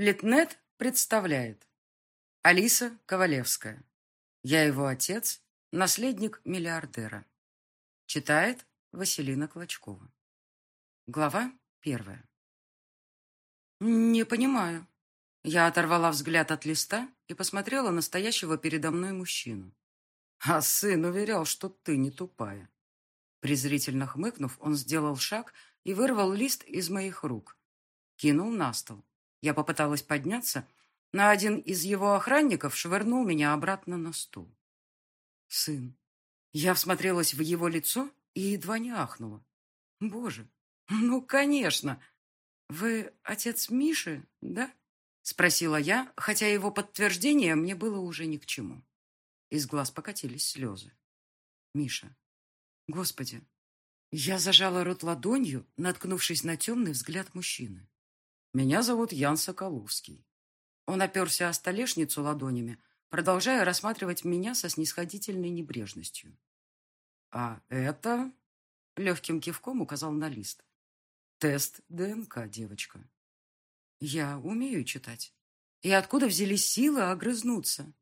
Литнет представляет. Алиса Ковалевская. Я его отец, наследник миллиардера. Читает Василина Клочкова. Глава первая. Не понимаю. Я оторвала взгляд от листа и посмотрела на стоящего передо мной мужчину. А сын уверял, что ты не тупая. Презрительно хмыкнув, он сделал шаг и вырвал лист из моих рук. Кинул на стол. Я попыталась подняться, но один из его охранников швырнул меня обратно на стул. Сын. Я всмотрелась в его лицо и едва не ахнула. Боже, ну, конечно. Вы отец Миши, да? Спросила я, хотя его подтверждение мне было уже ни к чему. Из глаз покатились слезы. Миша. Господи. Я зажала рот ладонью, наткнувшись на темный взгляд мужчины. Меня зовут Ян Соколовский. Он оперся о столешницу ладонями, продолжая рассматривать меня со снисходительной небрежностью. А это... Легким кивком указал на лист. Тест ДНК, девочка. Я умею читать. И откуда взялись силы огрызнуться?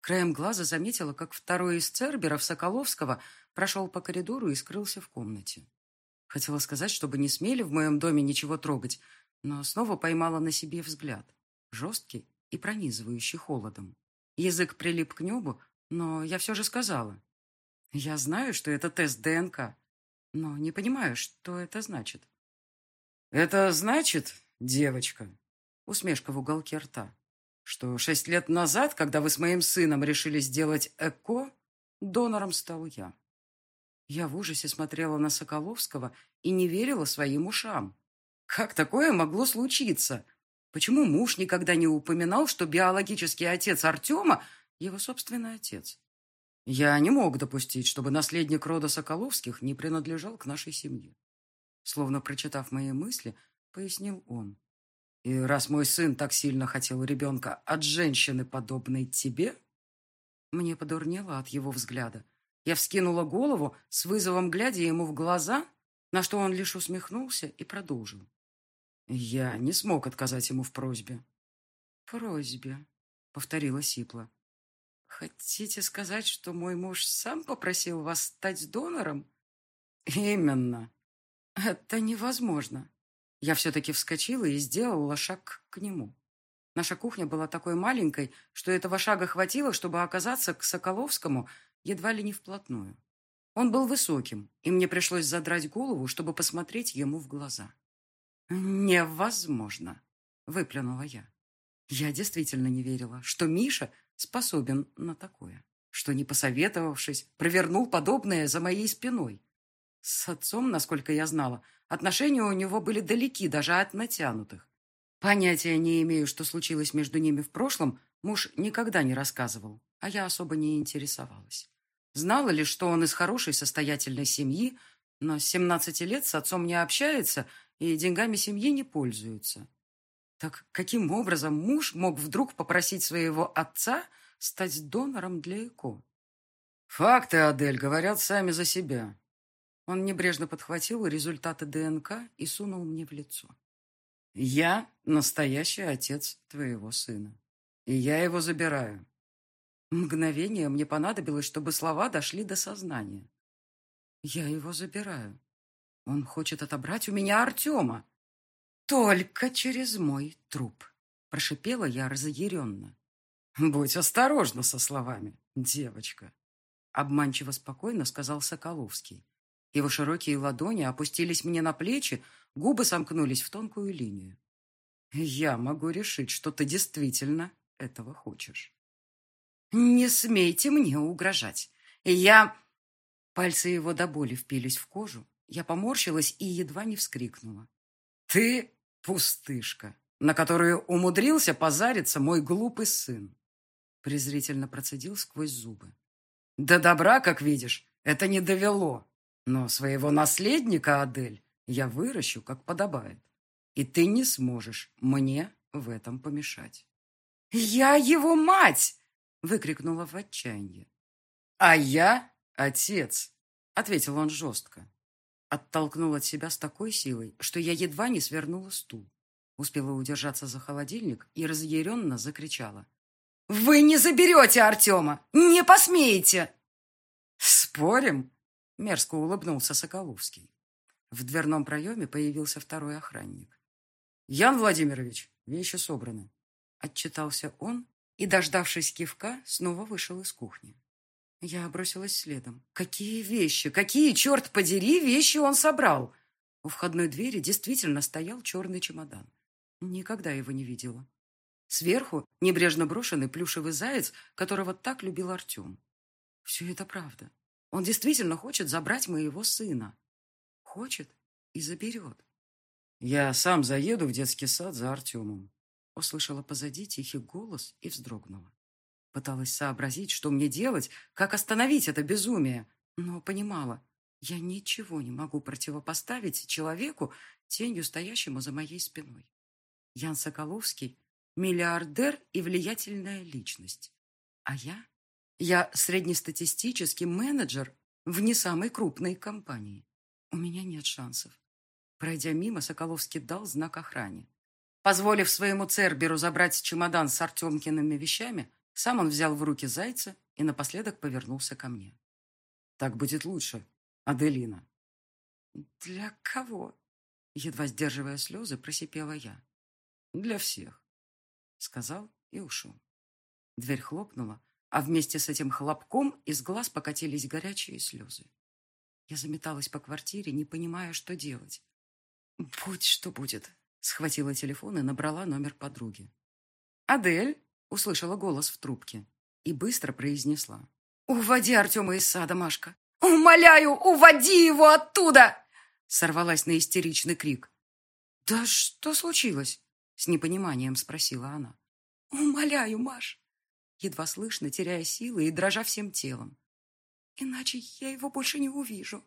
Краем глаза заметила, как второй из церберов Соколовского прошел по коридору и скрылся в комнате. Хотела сказать, чтобы не смели в моем доме ничего трогать, но снова поймала на себе взгляд, жесткий и пронизывающий холодом. Язык прилип к небу, но я все же сказала. Я знаю, что это тест ДНК, но не понимаю, что это значит. «Это значит, девочка», — усмешка в уголке рта, «что шесть лет назад, когда вы с моим сыном решили сделать ЭКО, донором стал я». Я в ужасе смотрела на Соколовского и не верила своим ушам. Как такое могло случиться? Почему муж никогда не упоминал, что биологический отец Артема – его собственный отец? Я не мог допустить, чтобы наследник рода Соколовских не принадлежал к нашей семье. Словно прочитав мои мысли, пояснил он. И раз мой сын так сильно хотел ребенка от женщины, подобной тебе, мне подурнело от его взгляда. Я вскинула голову, с вызовом глядя ему в глаза, на что он лишь усмехнулся и продолжил. Я не смог отказать ему в просьбе. «Просьбе», — повторила Сипла. «Хотите сказать, что мой муж сам попросил вас стать донором?» «Именно». «Это невозможно». Я все-таки вскочила и сделала шаг к нему. Наша кухня была такой маленькой, что этого шага хватило, чтобы оказаться к Соколовскому едва ли не вплотную. Он был высоким, и мне пришлось задрать голову, чтобы посмотреть ему в глаза. «Невозможно!» — выплюнула я. Я действительно не верила, что Миша способен на такое, что, не посоветовавшись, провернул подобное за моей спиной. С отцом, насколько я знала, отношения у него были далеки даже от натянутых. Понятия не имею, что случилось между ними в прошлом, муж никогда не рассказывал, а я особо не интересовалась. Знала лишь, что он из хорошей состоятельной семьи, но с 17 лет с отцом не общается и деньгами семьи не пользуется. Так каким образом муж мог вдруг попросить своего отца стать донором для ЭКО? Факты, Адель, говорят сами за себя. Он небрежно подхватил результаты ДНК и сунул мне в лицо. Я настоящий отец твоего сына, и я его забираю. Мгновение мне понадобилось, чтобы слова дошли до сознания. Я его забираю. Он хочет отобрать у меня Артема. Только через мой труп, прошипела я разъяренно. Будь осторожна со словами, девочка. Обманчиво спокойно сказал Соколовский. Его широкие ладони опустились мне на плечи, губы сомкнулись в тонкую линию. Я могу решить, что ты действительно этого хочешь. Не смейте мне угрожать. Я... Пальцы его до боли впились в кожу, я поморщилась и едва не вскрикнула. «Ты пустышка, на которую умудрился позариться мой глупый сын!» Презрительно процедил сквозь зубы. «До добра, как видишь, это не довело, но своего наследника, Адель, я выращу, как подобает, и ты не сможешь мне в этом помешать». «Я его мать!» — выкрикнула в отчаянии. «А я отец», — ответил он жестко. Оттолкнул от себя с такой силой, что я едва не свернула стул. Успела удержаться за холодильник и разъяренно закричала. «Вы не заберете Артема! Не посмеете!» «Спорим?» — мерзко улыбнулся Соколовский. В дверном проеме появился второй охранник. «Ян Владимирович, вещи собраны», — отчитался он и, дождавшись кивка, снова вышел из кухни. Я бросилась следом. Какие вещи, какие, черт подери, вещи он собрал? У входной двери действительно стоял черный чемодан. Никогда его не видела. Сверху небрежно брошенный плюшевый заяц, которого так любил Артем. Все это правда. Он действительно хочет забрать моего сына. Хочет и заберет. Я сам заеду в детский сад за Артемом. Услышала позади тихий голос и вздрогнула. Пыталась сообразить, что мне делать, как остановить это безумие, но понимала, я ничего не могу противопоставить человеку, тенью стоящему за моей спиной. Ян Соколовский – миллиардер и влиятельная личность. А я? Я среднестатистический менеджер в не самой крупной компании. У меня нет шансов. Пройдя мимо, Соколовский дал знак охране. Позволив своему Церберу забрать чемодан с Артемкиными вещами, сам он взял в руки зайца и напоследок повернулся ко мне. «Так будет лучше, Аделина». «Для кого?» Едва сдерживая слезы, просипела я. «Для всех», — сказал и ушел. Дверь хлопнула, а вместе с этим хлопком из глаз покатились горячие слезы. Я заметалась по квартире, не понимая, что делать. «Будь что будет», — схватила телефон и набрала номер подруги. «Адель?» — услышала голос в трубке и быстро произнесла. «Уводи Артема из сада, Машка! Умоляю, уводи его оттуда!» Сорвалась на истеричный крик. «Да что случилось?» — с непониманием спросила она. «Умоляю, Маш!» Едва слышно, теряя силы и дрожа всем телом. «Иначе я его больше не увижу».